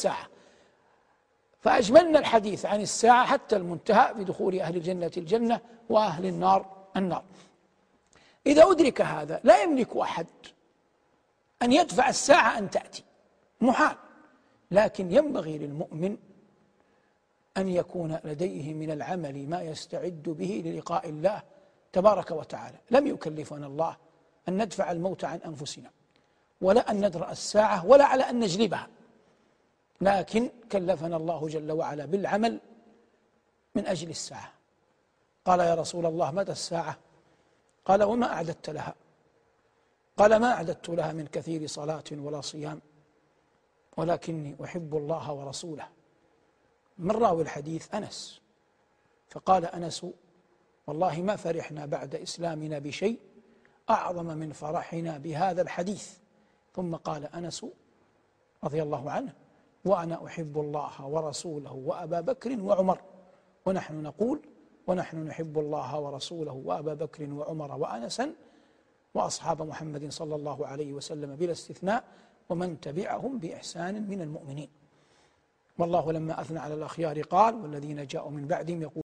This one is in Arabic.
الساعة. فأجملنا الحديث عن الساعة حتى المنتهى بدخول أهل الجنة الجنة وأهل النار النار. إذا أدرك هذا لا يملك أحد أن يدفع الساعة أن تأتي. محال. لكن ينبغي للمؤمن أن يكون لديه من العمل ما يستعد به للقاء الله تبارك وتعالى. لم يكلفنا الله أن ندفع الموت عن أنفسنا ولا أن ندرأ الساعة ولا على أن نجلبها. لكن كلفنا الله جل وعلا بالعمل من أجل الساعة. قال يا رسول الله متى الساعة؟ قال وما أعددت لها. قال ما أعددت لها من كثير صلاة ولا صيام ولكني أحب الله ورسوله. من راوي الحديث؟ أنس. فقال أنس والله ما فرحنا بعد إسلامنا بشيء أعظم من فرحنا بهذا الحديث. ثم قال أنس رضي الله عنه وأنا أحب الله ورسوله وأبا بكر وعمر. ونحن نقول ونحن نحب الله ورسوله وأبا بكر وعمر وأنسا وأصحاب محمد صلى الله عليه وسلم بلا استثناء ومن تبعهم بإحسان من المؤمنين. والله لما أثنى على الأخيار قال والذين جاءوا من بعدهم يقول